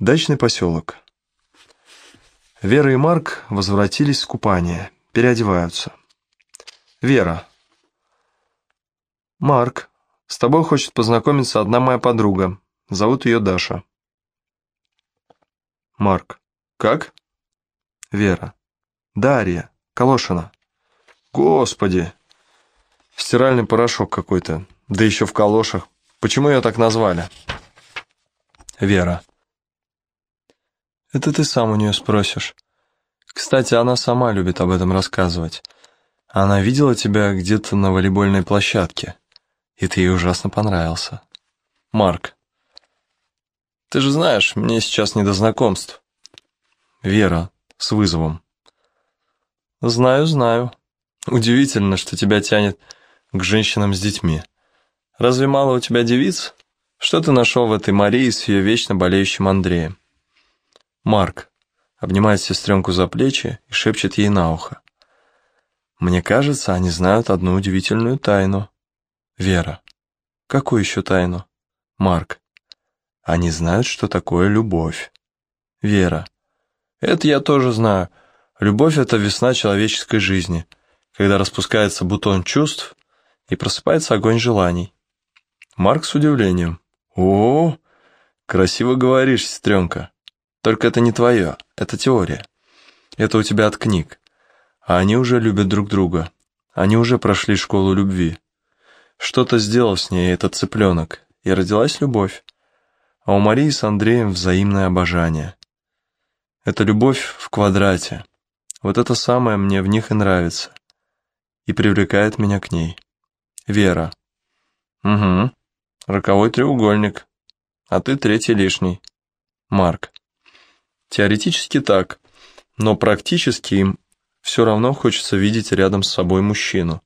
Дачный поселок. Вера и Марк возвратились с купания, переодеваются. Вера. Марк, с тобой хочет познакомиться одна моя подруга. Зовут ее Даша. Марк. Как? Вера. Дарья. Калошина. Господи. Стиральный порошок какой-то. Да еще в калошах. Почему ее так назвали? Вера. Это ты сам у нее спросишь. Кстати, она сама любит об этом рассказывать. Она видела тебя где-то на волейбольной площадке, и ты ей ужасно понравился. Марк. Ты же знаешь, мне сейчас не до знакомств. Вера, с вызовом. Знаю, знаю. Удивительно, что тебя тянет к женщинам с детьми. Разве мало у тебя девиц? Что ты нашел в этой Марии с ее вечно болеющим Андреем? Марк обнимает сестренку за плечи и шепчет ей на ухо. «Мне кажется, они знают одну удивительную тайну». Вера. «Какую еще тайну?» Марк. «Они знают, что такое любовь». Вера. «Это я тоже знаю. Любовь — это весна человеческой жизни, когда распускается бутон чувств и просыпается огонь желаний». Марк с удивлением. «О, красиво говоришь, сестренка». Только это не твое, это теория. Это у тебя от книг. А они уже любят друг друга. Они уже прошли школу любви. Что-то сделал с ней этот цыпленок, и родилась любовь. А у Марии с Андреем взаимное обожание. Это любовь в квадрате. Вот это самое мне в них и нравится. И привлекает меня к ней. Вера. Угу. Роковой треугольник. А ты третий лишний. Марк. Теоретически так, но практически им все равно хочется видеть рядом с собой мужчину.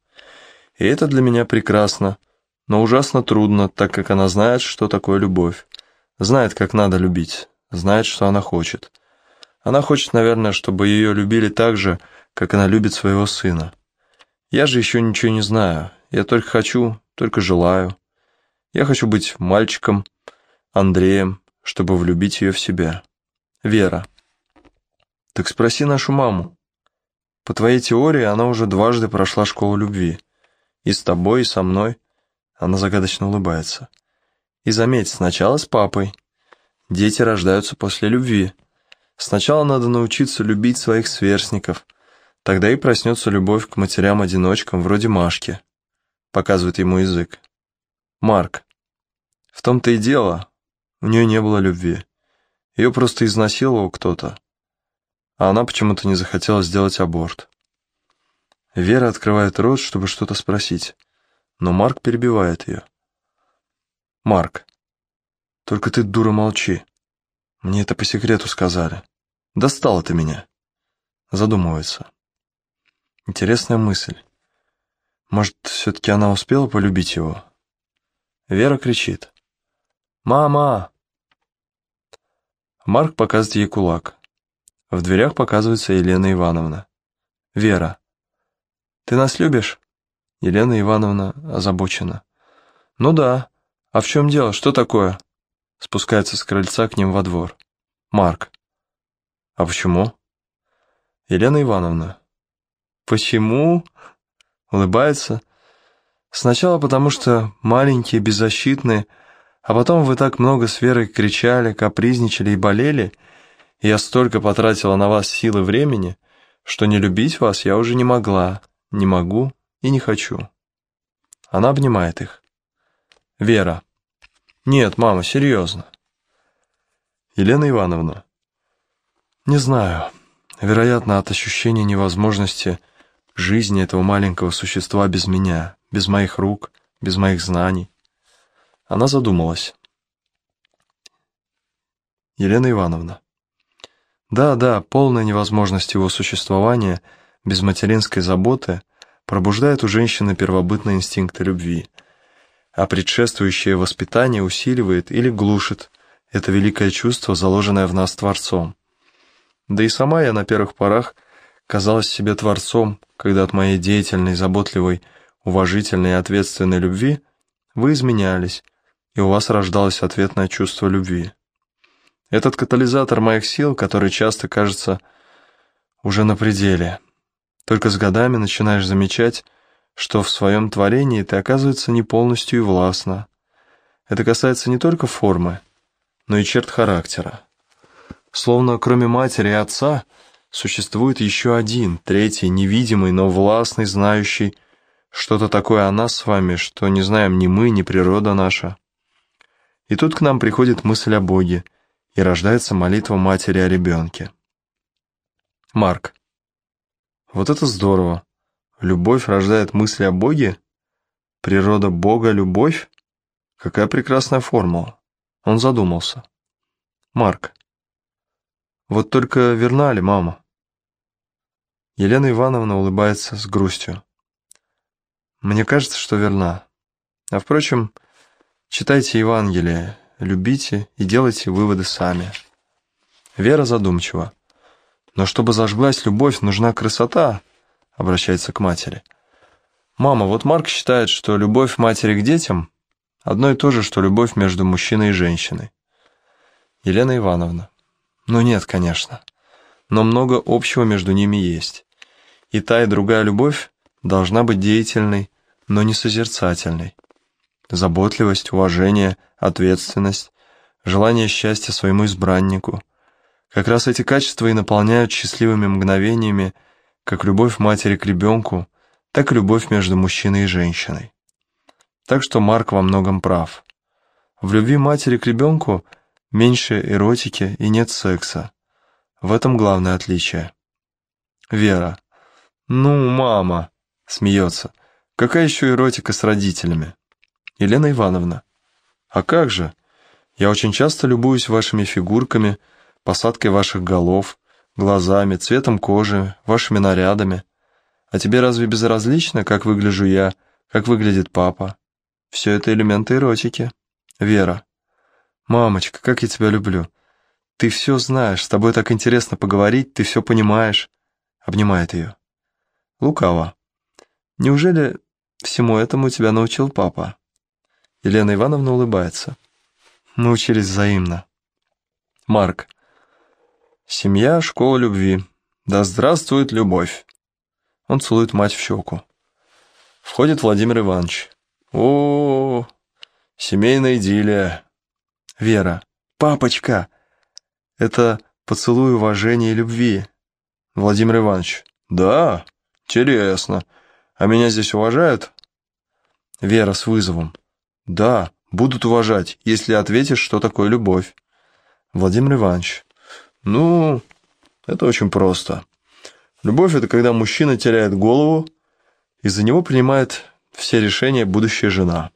И это для меня прекрасно, но ужасно трудно, так как она знает, что такое любовь. Знает, как надо любить, знает, что она хочет. Она хочет, наверное, чтобы ее любили так же, как она любит своего сына. Я же еще ничего не знаю, я только хочу, только желаю. Я хочу быть мальчиком, Андреем, чтобы влюбить ее в себя. Вера. Так спроси нашу маму. По твоей теории, она уже дважды прошла школу любви. И с тобой, и со мной. Она загадочно улыбается. И заметь, сначала с папой. Дети рождаются после любви. Сначала надо научиться любить своих сверстников. Тогда и проснется любовь к матерям-одиночкам вроде Машки. Показывает ему язык. Марк. В том-то и дело, у нее не было любви. Ее просто изнасиловал кто-то, а она почему-то не захотела сделать аборт. Вера открывает рот, чтобы что-то спросить, но Марк перебивает ее. «Марк, только ты, дура, молчи. Мне это по секрету сказали. Достала ты меня». Задумывается. Интересная мысль. Может, все-таки она успела полюбить его? Вера кричит. «Мама! Марк показывает ей кулак. В дверях показывается Елена Ивановна. «Вера, ты нас любишь?» Елена Ивановна озабочена. «Ну да. А в чем дело? Что такое?» Спускается с крыльца к ним во двор. «Марк. А почему?» Елена Ивановна. «Почему?» Улыбается. «Сначала потому, что маленькие, беззащитные, а потом вы так много с Верой кричали, капризничали и болели, и я столько потратила на вас силы времени, что не любить вас я уже не могла, не могу и не хочу. Она обнимает их. Вера. Нет, мама, серьезно. Елена Ивановна. Не знаю. Вероятно, от ощущения невозможности жизни этого маленького существа без меня, без моих рук, без моих знаний. Она задумалась. Елена Ивановна. Да, да, полная невозможность его существования без материнской заботы пробуждает у женщины первобытные инстинкты любви, а предшествующее воспитание усиливает или глушит это великое чувство, заложенное в нас Творцом. Да и сама я на первых порах казалась себе Творцом, когда от моей деятельной, заботливой, уважительной и ответственной любви вы изменялись, и у вас рождалось ответное чувство любви. Этот катализатор моих сил, который часто кажется уже на пределе. Только с годами начинаешь замечать, что в своем творении ты, оказывается, не полностью и властна. Это касается не только формы, но и черт характера. Словно кроме матери и отца существует еще один, третий, невидимый, но властный, знающий что-то такое о нас с вами, что не знаем ни мы, ни природа наша. И тут к нам приходит мысль о Боге, и рождается молитва матери о ребенке. Марк. Вот это здорово. Любовь рождает мысли о Боге? Природа Бога — любовь? Какая прекрасная формула. Он задумался. Марк. Вот только верна ли мама? Елена Ивановна улыбается с грустью. Мне кажется, что верна. А впрочем, читайте Евангелие, любите и делайте выводы сами. Вера задумчива. Но чтобы зажглась любовь, нужна красота, обращается к матери. Мама, вот Марк считает, что любовь матери к детям одно и то же, что любовь между мужчиной и женщиной. Елена Ивановна. Ну нет, конечно. Но много общего между ними есть. И та, и другая любовь должна быть деятельной, но не созерцательной. Заботливость, уважение, ответственность, желание счастья своему избраннику. Как раз эти качества и наполняют счастливыми мгновениями как любовь матери к ребенку, так и любовь между мужчиной и женщиной. Так что Марк во многом прав. В любви матери к ребенку – меньше эротики и нет секса. В этом главное отличие. Вера. «Ну, мама!» — смеется. «Какая еще эротика с родителями?» Елена Ивановна. «А как же? Я очень часто любуюсь вашими фигурками, посадкой ваших голов, глазами, цветом кожи, вашими нарядами. А тебе разве безразлично, как выгляжу я, как выглядит папа? Все это элементы эротики. Вера. «Мамочка, как я тебя люблю! Ты все знаешь, с тобой так интересно поговорить, ты все понимаешь!» Обнимает ее. Лукаво. «Неужели всему этому тебя научил папа?» Елена Ивановна улыбается. «Мы учились взаимно». Марк. «Семья, школа любви. Да здравствует любовь!» Он целует мать в щеку. Входит Владимир Иванович. «О, -о, -о семейная идиллия!» Вера. «Папочка!» Это поцелуй уважения и любви. Владимир Иванович. «Да? Интересно. А меня здесь уважают?» Вера с вызовом. «Да, будут уважать, если ответишь, что такое любовь». Владимир Иванович. «Ну, это очень просто. Любовь – это когда мужчина теряет голову, и за него принимает все решения будущая жена».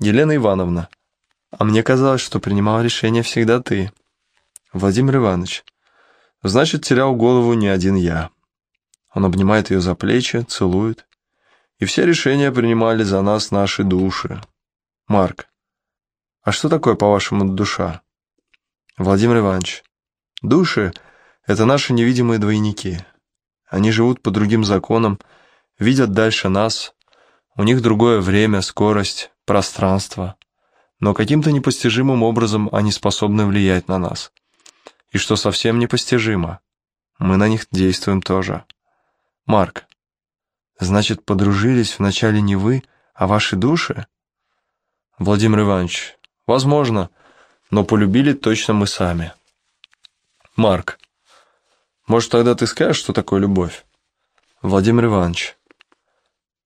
Елена Ивановна. А мне казалось, что принимал решение всегда ты. Владимир Иванович. Значит, терял голову не один я. Он обнимает ее за плечи, целует. И все решения принимали за нас наши души. Марк. А что такое, по-вашему, душа? Владимир Иванович. Души — это наши невидимые двойники. Они живут по другим законам, видят дальше нас. У них другое время, скорость, пространство но каким-то непостижимым образом они способны влиять на нас. И что совсем непостижимо, мы на них действуем тоже. Марк, значит, подружились вначале не вы, а ваши души? Владимир Иванович, возможно, но полюбили точно мы сами. Марк, может, тогда ты скажешь, что такое любовь? Владимир Иванович,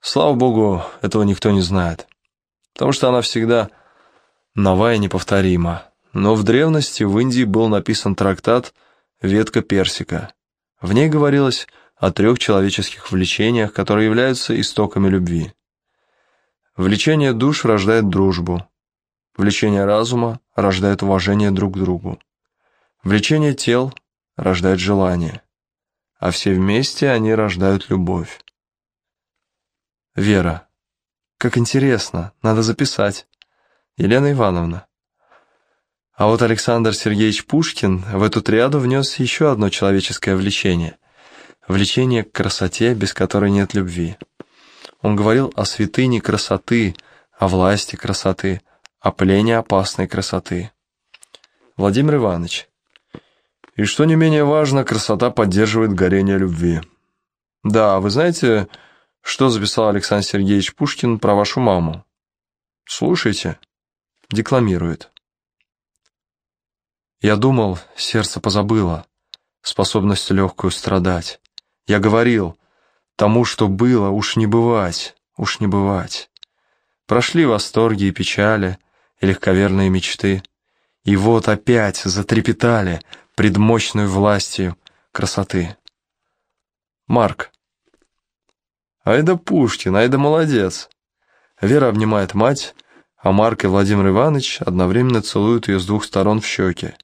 слава богу, этого никто не знает, потому что она всегда нова и неповторима. Но в древности в Индии был написан трактат «Ветка персика». В ней говорилось о трех человеческих влечениях, которые являются истоками любви. Влечение душ рождает дружбу. Влечение разума рождает уважение друг к другу. Влечение тел рождает желание. А все вместе они рождают любовь. Вера. Как интересно, надо записать. Елена Ивановна. А вот Александр Сергеевич Пушкин в эту триаду внес еще одно человеческое влечение. Влечение к красоте, без которой нет любви. Он говорил о святыне красоты, о власти красоты, о плене опасной красоты. Владимир Иванович. И что не менее важно, красота поддерживает горение любви. Да, вы знаете, что записал Александр Сергеевич Пушкин про вашу маму? Слушайте. Декламирует. Я думал, сердце позабыло способность легкую страдать. Я говорил, тому, что было, уж не бывать, уж не бывать. Прошли восторги и печали, и легковерные мечты. И вот опять затрепетали пред мощной властью красоты. Марк. Айда Пушкин, айда молодец. Вера обнимает мать, а Марк и Владимир Иванович одновременно целуют ее с двух сторон в щеки.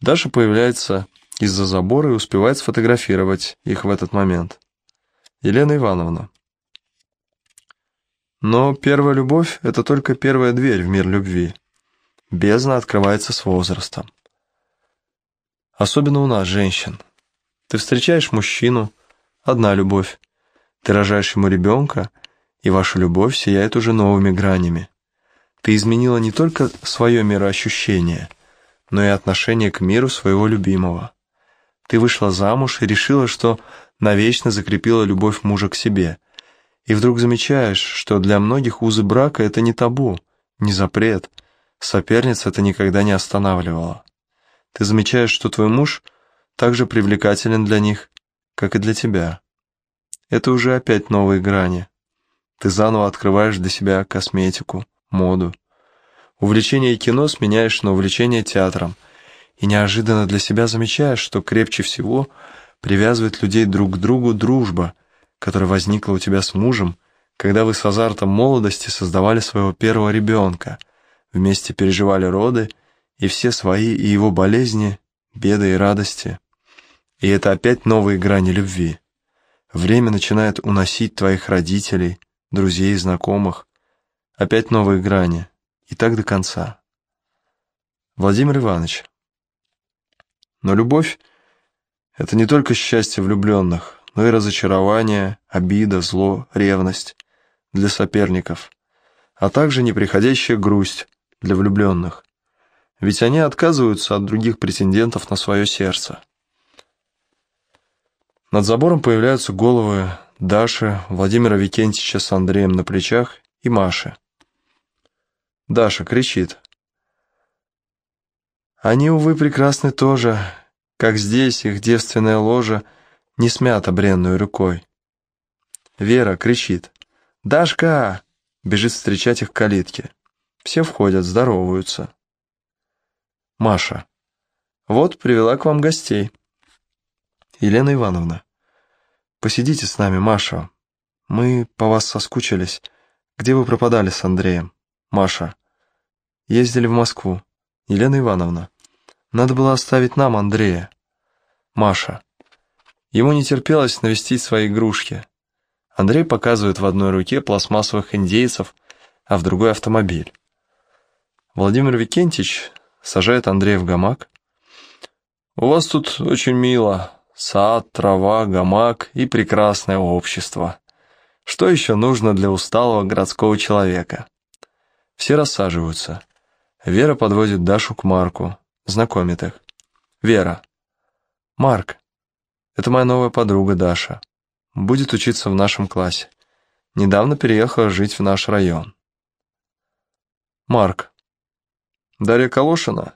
Даша появляется из-за забора и успевает сфотографировать их в этот момент. Елена Ивановна. Но первая любовь — это только первая дверь в мир любви. Бездна открывается с возрастом. Особенно у нас, женщин. Ты встречаешь мужчину, одна любовь. Ты рожаешь ему ребенка, и ваша любовь сияет уже новыми гранями. Ты изменила не только свое мироощущение, но и отношение к миру своего любимого. Ты вышла замуж и решила, что навечно закрепила любовь мужа к себе. И вдруг замечаешь, что для многих узы брака — это не табу, не запрет. Соперница это никогда не останавливала. Ты замечаешь, что твой муж так же привлекателен для них, как и для тебя. Это уже опять новые грани. Ты заново открываешь для себя косметику, моду. Увлечение кино сменяешь на увлечение театром, и неожиданно для себя замечаешь, что крепче всего привязывает людей друг к другу дружба, которая возникла у тебя с мужем, когда вы с азартом молодости создавали своего первого ребенка, вместе переживали роды и все свои и его болезни, беды и радости. И это опять новые грани любви. Время начинает уносить твоих родителей, друзей и знакомых. Опять новые грани. И так до конца. Владимир Иванович. Но любовь — это не только счастье влюбленных, но и разочарование, обида, зло, ревность для соперников, а также неприходящая грусть для влюбленных, ведь они отказываются от других претендентов на свое сердце. Над забором появляются головы Даши, Владимира Викентьевича с Андреем на плечах и Маши. Даша кричит. Они, увы, прекрасны тоже, как здесь их девственная ложа не смята бренную рукой. Вера кричит. «Дашка!» Бежит встречать их к калитке. Все входят, здороваются. Маша. Вот, привела к вам гостей. Елена Ивановна. Посидите с нами, Маша. Мы по вас соскучились. Где вы пропадали с Андреем? Маша. Ездили в Москву. Елена Ивановна. Надо было оставить нам Андрея. Маша. Ему не терпелось навестить свои игрушки. Андрей показывает в одной руке пластмассовых индейцев, а в другой автомобиль. Владимир Викентьевич сажает Андрея в гамак. «У вас тут очень мило. Сад, трава, гамак и прекрасное общество. Что еще нужно для усталого городского человека?» Все рассаживаются. Вера подводит Дашу к Марку, знакомит их. Вера. Марк. Это моя новая подруга Даша. Будет учиться в нашем классе. Недавно переехала жить в наш район. Марк. Дарья Калошина?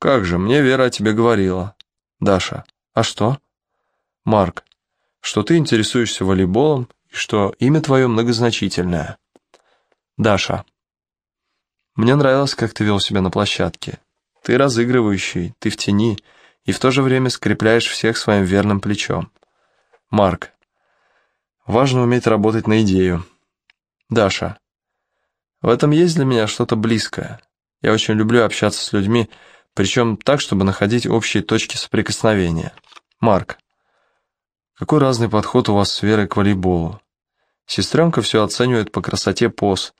Как же, мне Вера о тебе говорила. Даша. А что? Марк. Что ты интересуешься волейболом и что имя твое многозначительное. Даша. Мне нравилось, как ты вел себя на площадке. Ты разыгрывающий, ты в тени, и в то же время скрепляешь всех своим верным плечом. Марк. Важно уметь работать на идею. Даша. В этом есть для меня что-то близкое. Я очень люблю общаться с людьми, причем так, чтобы находить общие точки соприкосновения. Марк. Какой разный подход у вас с Верой к волейболу. Сестренка все оценивает по красоте поз,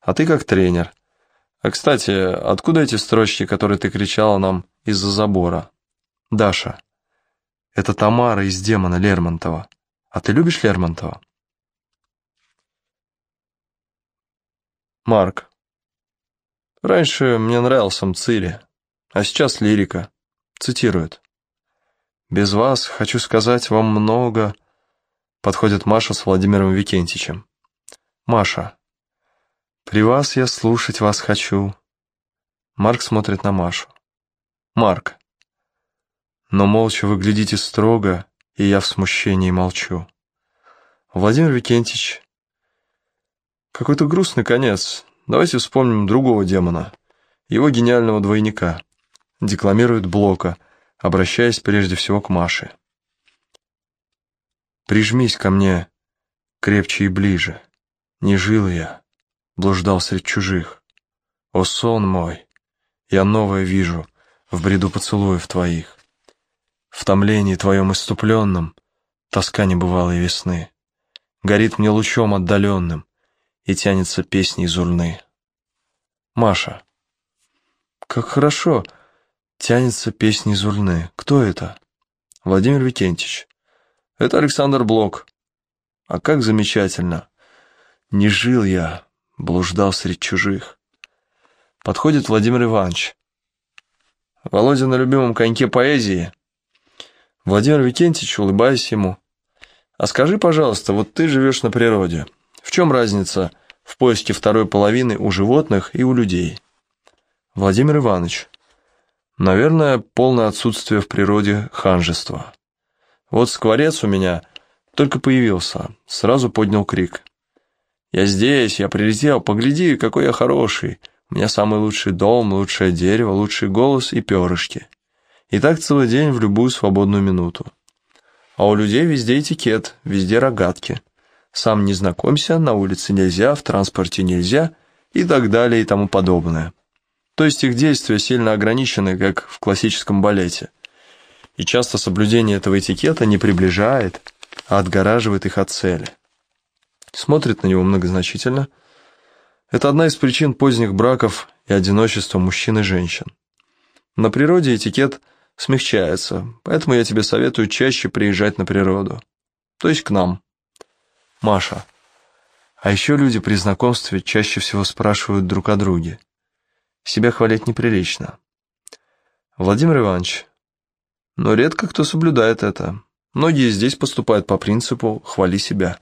а ты как тренер – а, кстати, откуда эти строчки, которые ты кричала нам из-за забора? Даша. Это Тамара из демона Лермонтова. А ты любишь Лермонтова? Марк. Раньше мне нравился Мцири, а сейчас лирика. Цитирует. «Без вас, хочу сказать вам много...» Подходит Маша с Владимиром Викентичем. «Маша, при вас я слушать вас хочу». Марк смотрит на Машу. «Марк, но молча вы глядите строго, и я в смущении молчу. Владимир Викентич, какой-то грустный конец. Давайте вспомним другого демона, его гениального двойника. Декламирует Блока, обращаясь прежде всего к Маше. Прижмись ко мне крепче и ближе. Не жил я, блуждал среди чужих. О, сон мой, я новое вижу в бреду поцелуев твоих. В томлении твоем иступленном тоска небывалой весны Горит мне лучом отдаленным и тянется песней из урны. Маша. Как хорошо тянется песня из урны. Кто это? Владимир Викентьевич. Это Александр Блок. А как замечательно. Не жил я, блуждал среди чужих. Подходит Владимир Иванович. Володя на любимом коньке поэзии. Владимир Викентьевич, улыбаясь ему. А скажи, пожалуйста, вот ты живешь на природе. В чем разница в поиске второй половины у животных и у людей? Владимир Иванович. Наверное, полное отсутствие в природе ханжества. Вот скворец у меня только появился, сразу поднял крик. «Я здесь, я прилетел, погляди, какой я хороший. У меня самый лучший дом, лучшее дерево, лучший голос и перышки». И так целый день в любую свободную минуту. А у людей везде этикет, везде рогатки. Сам не знакомься, на улице нельзя, в транспорте нельзя и так далее и тому подобное. То есть их действия сильно ограничены, как в классическом балете – и часто соблюдение этого этикета не приближает, а отгораживает их от цели. Смотрит на него многозначительно. Это одна из причин поздних браков и одиночества мужчин и женщин. На природе этикет смягчается, поэтому я тебе советую чаще приезжать на природу. То есть к нам. Маша. А еще люди при знакомстве чаще всего спрашивают друг о друге. Себя хвалить неприлично. Владимир Иванович, но редко кто соблюдает это. Многие здесь поступают по принципу «хвали себя».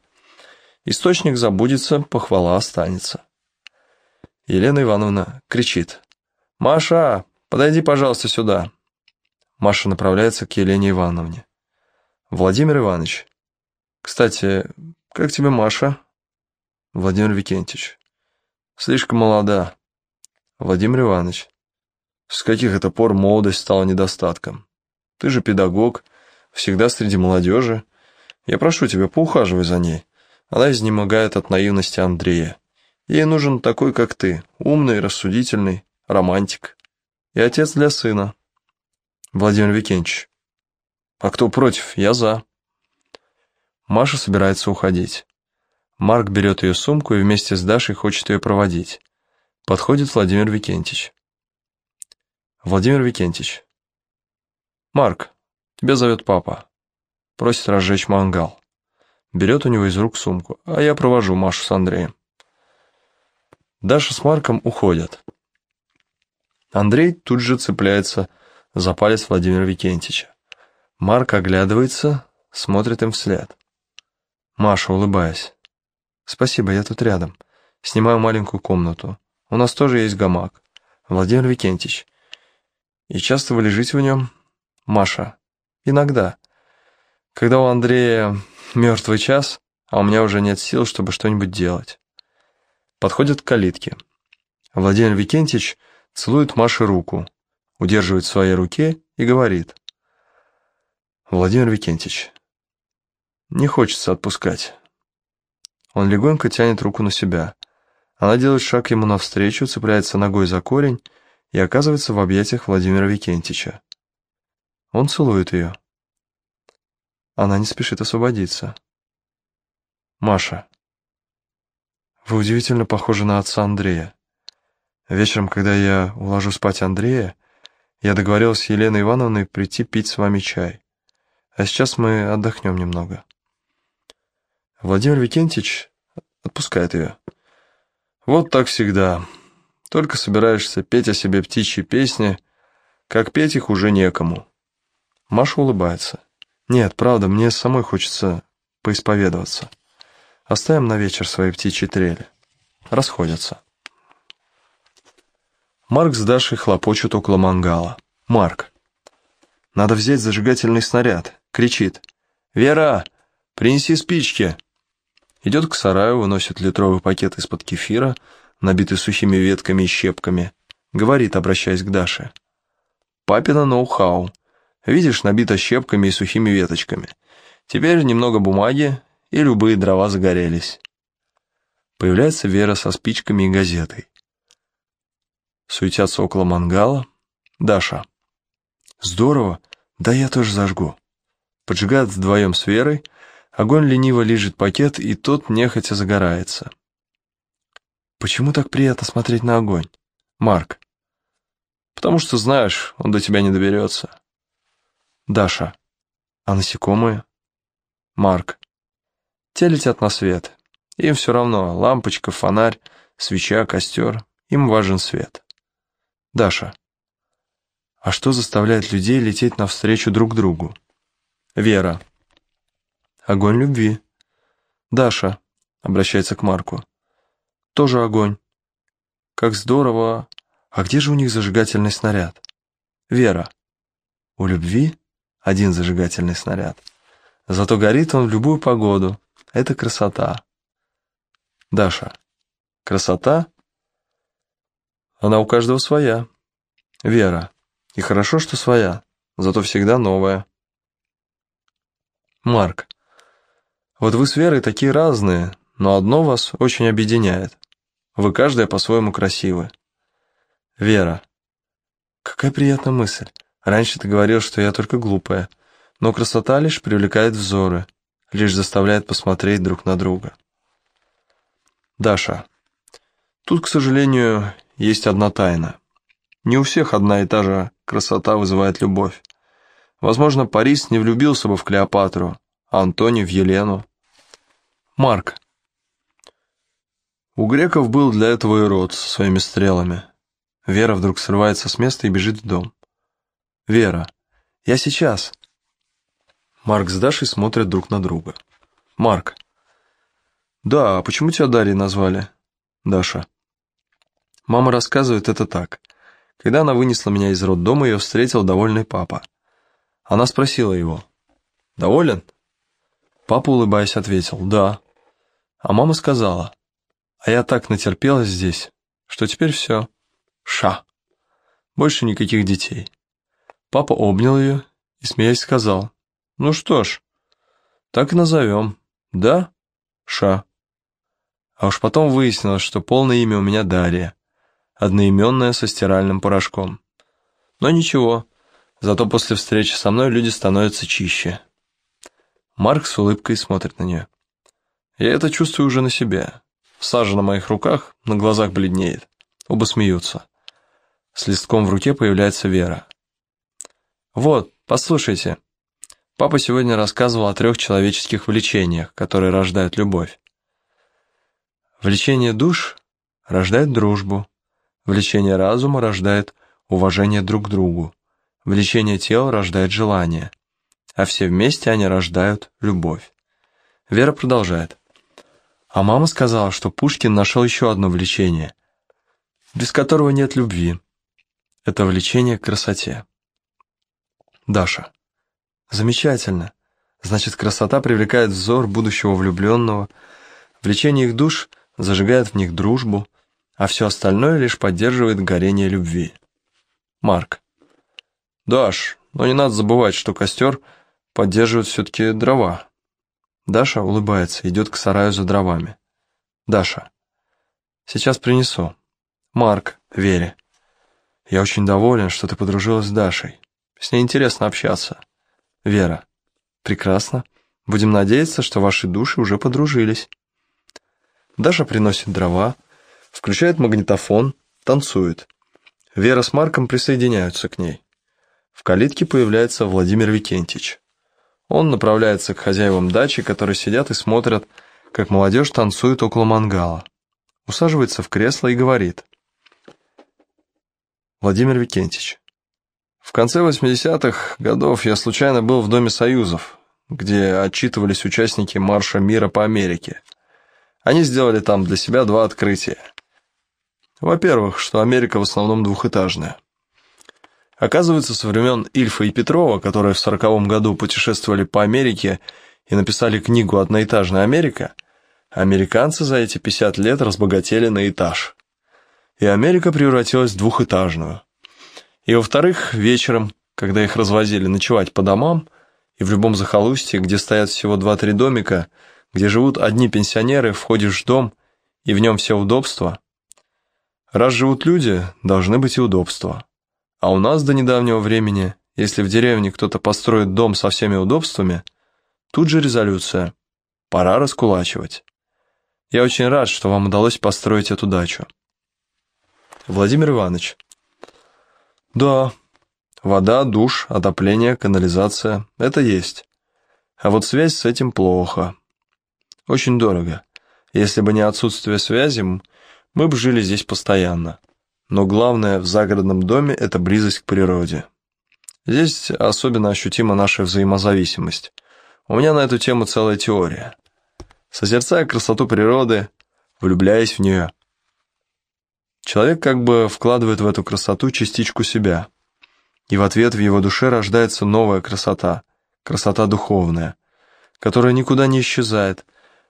Источник забудется, похвала останется. Елена Ивановна кричит. «Маша, подойди, пожалуйста, сюда». Маша направляется к Елене Ивановне. «Владимир Иванович, кстати, как тебе Маша?» Владимир Викентьевич. «Слишком молода». Владимир Иванович. «С каких это пор молодость стала недостатком?» Ты же педагог, всегда среди молодежи. Я прошу тебя, поухаживай за ней. Она изнемогает от наивности Андрея. Ей нужен такой, как ты, умный, рассудительный, романтик. И отец для сына. Владимир Викентьевич. А кто против? Я за. Маша собирается уходить. Марк берет ее сумку и вместе с Дашей хочет ее проводить. Подходит Владимир Викентьевич. Владимир Викентьевич, «Марк, тебя зовет папа». Просит разжечь мангал. Берет у него из рук сумку, а я провожу Машу с Андреем. Даша с Марком уходят. Андрей тут же цепляется за палец Владимира Викентьевича. Марк оглядывается, смотрит им вслед. Маша, улыбаясь. «Спасибо, я тут рядом. Снимаю маленькую комнату. У нас тоже есть гамак. Владимир Викентьевич. И часто вы лежите в нем?» Маша. Иногда. Когда у Андрея мертвый час, а у меня уже нет сил, чтобы что-нибудь делать. Подходит к калитке. Владимир Викентьевич целует Маше руку, удерживает в своей руке и говорит. Владимир Викентьевич, не хочется отпускать. Он легонько тянет руку на себя. Она делает шаг ему навстречу, цепляется ногой за корень и оказывается в объятиях Владимира Викентьевича. Он целует ее. Она не спешит освободиться. Маша. Вы удивительно похожи на отца Андрея. Вечером, когда я уложу спать Андрея, я договорилась с Еленой Ивановной прийти пить с вами чай. А сейчас мы отдохнем немного. Владимир Викентьевич отпускает ее. Вот так всегда. Только собираешься петь о себе птичьи песни, как петь их уже некому. Маша улыбается. Нет, правда, мне самой хочется поисповедоваться. Оставим на вечер свои птичьи трели. Расходятся. Марк с Дашей хлопочут около мангала. Марк. Надо взять зажигательный снаряд. Кричит. «Вера, принеси спички!» Идет к сараю, выносит литровый пакет из-под кефира, набитый сухими ветками и щепками. Говорит, обращаясь к Даше. «Папина ноу-хау. Видишь, набито щепками и сухими веточками. Теперь немного бумаги, и любые дрова загорелись». Появляется Вера со спичками и газетой. Суетятся около мангала. Даша. Здорово. Да я тоже зажгу. Поджигают вдвоем с Верой. Огонь лениво лежит пакет, и тот нехотя загорается. Почему так приятно смотреть на огонь? Марк. Потому что, знаешь, он до тебя не доберется. Даша. А насекомые? Марк. Те летят на свет. Им все равно, лампочка, фонарь, свеча, костер. Им важен свет. Даша. А что заставляет людей лететь навстречу друг другу? Вера. Огонь любви. Даша. Обращается к Марку. Тоже огонь. Как здорово. А где же у них зажигательный снаряд? Вера. У любви один зажигательный снаряд. Зато горит он в любую погоду. Это красота. Даша. Красота она у каждого своя. Вера. И хорошо, что своя, зато всегда новая. Марк. Вот вы с Верой такие разные, но одно вас очень объединяет. Вы каждая по-своему красивы. Вера. Какая приятная мысль. Раньше ты говорил, что я только глупая, но красота лишь привлекает взоры, лишь заставляет посмотреть друг на друга. Даша. Тут, к сожалению, есть одна тайна. Не у всех одна и та же красота вызывает любовь. Возможно, Парис не влюбился бы в Клеопатру, а Антоний в Елену. Марк. У греков был для этого и род со своими стрелами. Вера вдруг срывается с места и бежит в дом. Вера. Я сейчас. Марк с Дашей смотрят друг на друга. Марк. Да, а почему тебя Дарьей назвали? Даша. Мама рассказывает это так. Когда она вынесла меня из роддома, ее встретил довольный папа. Она спросила его. «Доволен?» Папа, улыбаясь, ответил «Да». А мама сказала, «А я так натерпелась здесь, что теперь все. Ша. Больше никаких детей». Папа обнял ее и, смеясь, сказал, «Ну что ж, так и назовем. Да? Ша». А уж потом выяснилось, что полное имя у меня Дарья одноименная со стиральным порошком. Но ничего, зато после встречи со мной люди становятся чище. Марк с улыбкой смотрит на нее. Я это чувствую уже на себе. Сажа на моих руках, на глазах бледнеет. Оба смеются. С листком в руке появляется Вера. «Вот, послушайте. Папа сегодня рассказывал о трех человеческих влечениях, которые рождают любовь. Влечение душ рождает дружбу, Влечение разума рождает уважение друг к другу. Влечение тела рождает желание. А все вместе они рождают любовь. Вера продолжает. А мама сказала, что Пушкин нашел еще одно влечение, без которого нет любви. Это влечение к красоте. Даша. Замечательно. Значит, красота привлекает взор будущего влюбленного. Влечение их душ зажигает в них дружбу, а все остальное лишь поддерживает горение любви. Марк. Даш, но не надо забывать, что костер поддерживает все-таки дрова. Даша улыбается, идет к сараю за дровами. Даша. Сейчас принесу. Марк, Вере. Я очень доволен, что ты подружилась с Дашей. С ней интересно общаться. Вера. Прекрасно. Будем надеяться, что ваши души уже подружились. Даша приносит дрова, Включает магнитофон, танцует. Вера с Марком присоединяются к ней. В калитке появляется Владимир Викентьевич. Он направляется к хозяевам дачи, которые сидят и смотрят, как молодежь танцует около мангала. Усаживается в кресло и говорит. Владимир Викентьевич. В конце 80-х годов я случайно был в Доме Союзов, где отчитывались участники Марша мира по Америке. Они сделали там для себя два открытия. Во-первых, что Америка в основном двухэтажная. Оказывается, со времен Ильфа и Петрова, которые в сороковом году путешествовали по Америке и написали книгу «Одноэтажная Америка», американцы за эти 50 лет разбогатели на этаж. И Америка превратилась в двухэтажную. И во-вторых, вечером, когда их развозили ночевать по домам, и в любом захолустье, где стоят всего два-три домика, где живут одни пенсионеры, входишь в дом, и в нем все удобства. Раз живут люди, должны быть и удобства. А у нас до недавнего времени, если в деревне кто-то построит дом со всеми удобствами, тут же резолюция. Пора раскулачивать. Я очень рад, что вам удалось построить эту дачу. Владимир Иванович. Да, вода, душ, отопление, канализация – это есть. А вот связь с этим плохо. Очень дорого. Если бы не отсутствие связи, мы бы жили здесь постоянно. Но главное в загородном доме – это близость к природе. Здесь особенно ощутима наша взаимозависимость. У меня на эту тему целая теория. Созерцая красоту природы, влюбляясь в нее – Человек как бы вкладывает в эту красоту частичку себя, и в ответ в его душе рождается новая красота, красота духовная, которая никуда не исчезает,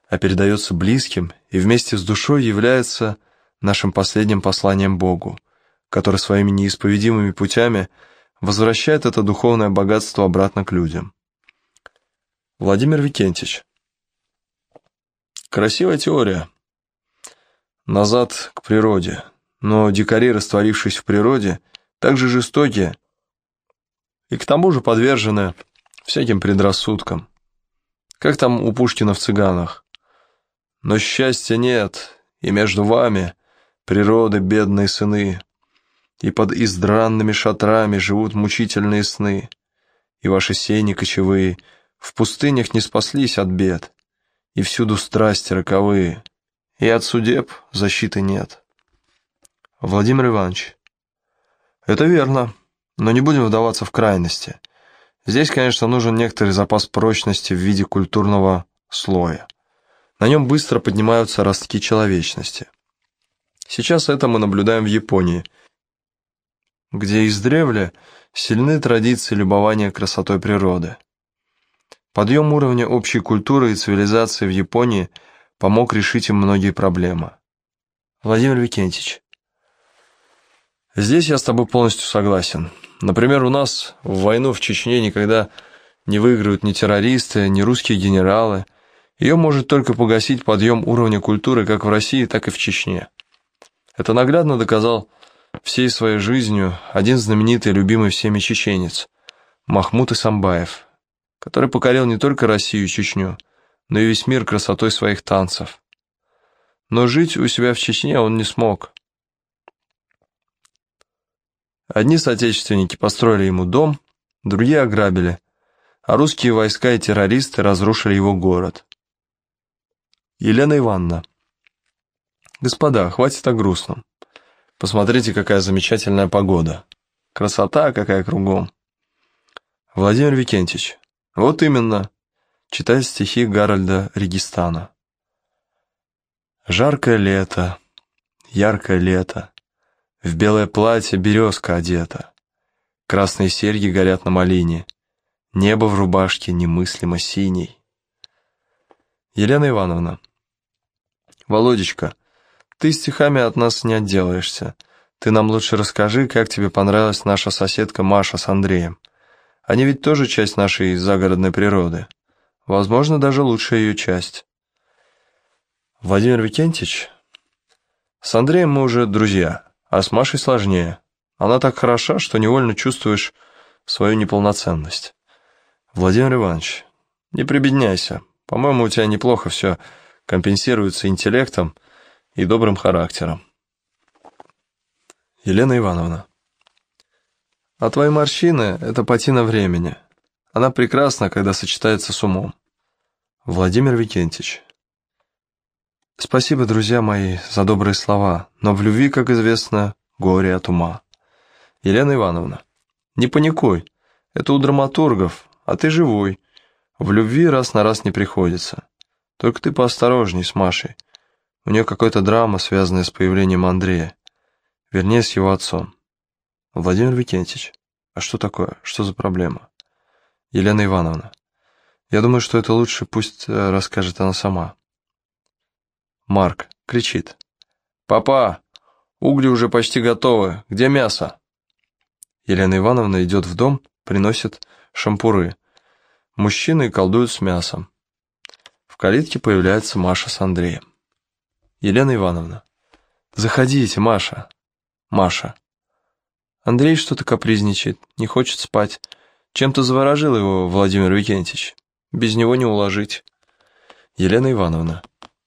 а передается близким и вместе с душой является нашим последним посланием Богу, который своими неисповедимыми путями возвращает это духовное богатство обратно к людям. Владимир Викентьевич. Красивая теория. Назад к природе но дикари, растворившись в природе, также жестокие и к тому же подвержены всяким предрассудкам. Как там у Пушкина в «Цыганах»? Но счастья нет, и между вами природы бедные сыны, и под издранными шатрами живут мучительные сны, и ваши сени кочевые в пустынях не спаслись от бед, и всюду страсти роковые, и от судеб защиты нет. Владимир Иванович. Это верно, но не будем вдаваться в крайности. Здесь, конечно, нужен некоторый запас прочности в виде культурного слоя. На нем быстро поднимаются ростки человечности. Сейчас это мы наблюдаем в Японии, где издревле сильны традиции любования красотой природы. Подъем уровня общей культуры и цивилизации в Японии помог решить им многие проблемы. Владимир Викентьевич. Здесь я с тобой полностью согласен. Например, у нас в войну в Чечне никогда не выиграют ни террористы, ни русские генералы. Ее может только погасить подъем уровня культуры как в России, так и в Чечне. Это наглядно доказал всей своей жизнью один знаменитый любимый всеми чеченец Махмуд Исамбаев, который покорил не только Россию и Чечню, но и весь мир красотой своих танцев. Но жить у себя в Чечне он не смог. Одни соотечественники построили ему дом, другие ограбили, а русские войска и террористы разрушили его город. Елена Ивановна. Господа, хватит о грустном. Посмотрите, какая замечательная погода. Красота какая кругом. Владимир Викентьевич. Вот именно. Читает стихи Гарольда Регистана. Жаркое лето, яркое лето, в белое платье березка одета. Красные серьги горят на малине. Небо в рубашке немыслимо синий. Елена Ивановна. Володечка, ты стихами от нас не отделаешься. Ты нам лучше расскажи, как тебе понравилась наша соседка Маша с Андреем. Они ведь тоже часть нашей загородной природы. Возможно, даже лучшая ее часть. Владимир Викентьевич, с Андреем мы уже друзья. А с Машей сложнее. Она так хороша, что невольно чувствуешь свою неполноценность. Владимир Иванович, не прибедняйся. По-моему, у тебя неплохо все компенсируется интеллектом и добрым характером. Елена Ивановна. А твои морщины — это патина времени. Она прекрасна, когда сочетается с умом. Владимир Викентьевич. Спасибо, друзья мои, за добрые слова, но в любви, как известно, горе от ума. Елена Ивановна. Не паникуй. Это у драматургов, а ты живой. В любви раз на раз не приходится. Только ты поосторожней с Машей. У нее какая-то драма, связанная с появлением Андрея. Вернее, с его отцом. Владимир Викентьевич, а что такое? Что за проблема? Елена Ивановна. Я думаю, что это лучше пусть э, расскажет она сама. Марк кричит. «Папа, угли уже почти готовы. Где мясо?» Елена Ивановна идет в дом, приносит шампуры. Мужчины колдуют с мясом. В калитке появляется Маша с Андреем. Елена Ивановна. «Заходите, Маша». Маша. Андрей что-то капризничает, не хочет спать. Чем-то заворожил его Владимир Викентьевич. Без него не уложить. Елена Ивановна.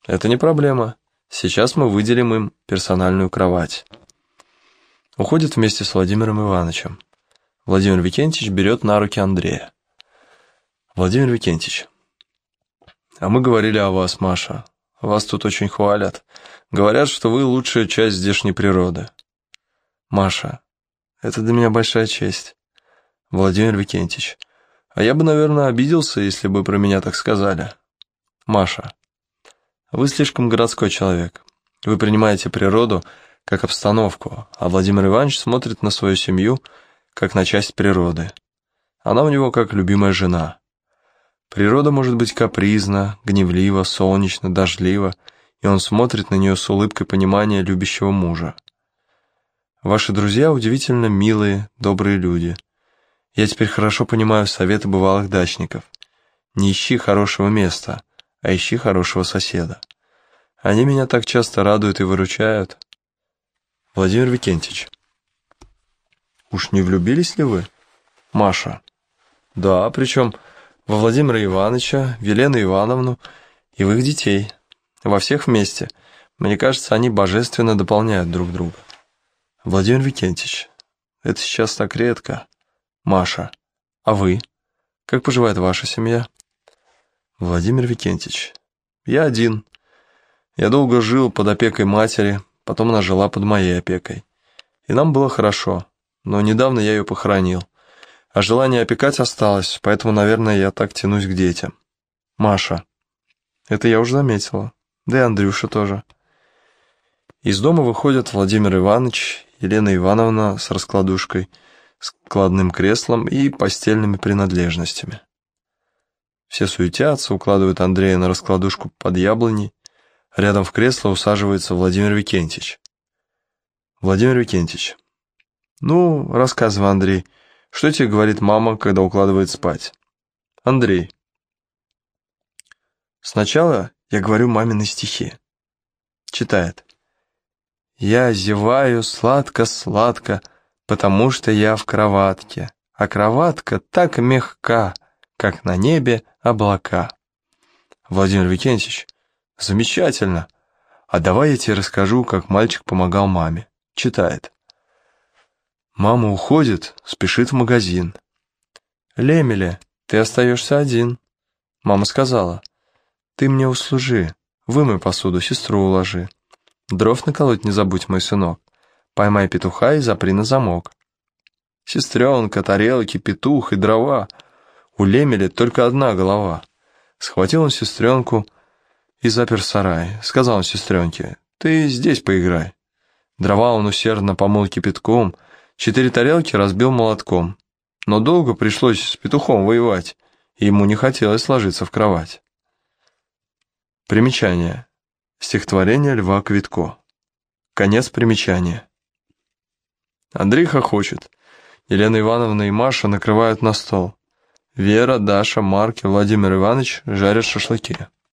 Это не проблема. Сейчас мы выделим им персональную кровать. Уходит вместе с Владимиром Ивановичем. Владимир Викентьевич берет на руки Андрея. Владимир Викентьевич. А мы говорили о вас, Маша. Вас тут очень хвалят. Говорят, что вы лучшая часть здешней природы. Маша. Это для меня большая честь. Владимир Викентьевич. А я бы, наверное, обиделся, если бы про меня так сказали. Маша. Вы слишком городской человек. Вы принимаете природу как обстановку, а Владимир Иванович смотрит на свою семью как на часть природы. Она у него как любимая жена. Природа может быть капризна, гневлива, солнечно, дождлива, и он смотрит на нее с улыбкой понимания любящего мужа. Ваши друзья удивительно милые, добрые люди. Я теперь хорошо понимаю советы бывалых дачников. Не ищи хорошего места, а ищи хорошего соседа. Они меня так часто радуют и выручают. Владимир Викентьевич. Уж не влюбились ли вы? Маша. Да, причем во Владимира Ивановича, Елену Ивановну и в их детей. Во всех вместе. Мне кажется, они божественно дополняют друг друга. Владимир Викентьевич, это сейчас так редко. Маша, а вы? Как поживает ваша семья? Владимир Викентьевич, я один. Я долго жил под опекой матери, потом она жила под моей опекой. И нам было хорошо, но недавно я ее похоронил. А желание опекать осталось, поэтому, наверное, я так тянусь к детям. Маша, это я уже заметила. Да и Андрюша тоже. Из дома выходят Владимир Иванович Елена Ивановна с раскладушкой, складным креслом и постельными принадлежностями. Все суетятся, укладывают Андрея на раскладушку под яблоней. Рядом в кресло усаживается Владимир Викентьевич. Владимир Викентьевич. Ну, рассказывай, Андрей, что тебе говорит мама, когда укладывает спать? Андрей. Сначала я говорю мамины стихи. Читает. Я зеваю сладко-сладко, потому что я в кроватке, а кроватка так мягка, как на небе облака. Владимир Викентьевич, замечательно. А давай я тебе расскажу, как мальчик помогал маме. Читает. Мама уходит, спешит в магазин. Лемеле, ты остаешься один. Мама сказала, ты мне услужи, вымой посуду, сестру уложи. Дров наколоть не забудь, мой сынок. Поймай петуха и запри на замок. Сестренка, тарелки, петух и дрова. У Лемеля только одна голова. Схватил он сестренку и запер сарай. Сказал он сестренке, ты здесь поиграй. Дрова он усердно помыл кипятком, четыре тарелки разбил молотком. Но долго пришлось с петухом воевать, и ему не хотелось ложиться в кровать. Примечание. Стихотворение Льва Квитко. Конец примечания. Андрей хохочет. Елена Ивановна и Маша накрывают на стол. Вера, Даша, Марк и Владимир Иванович жарят шашлыки.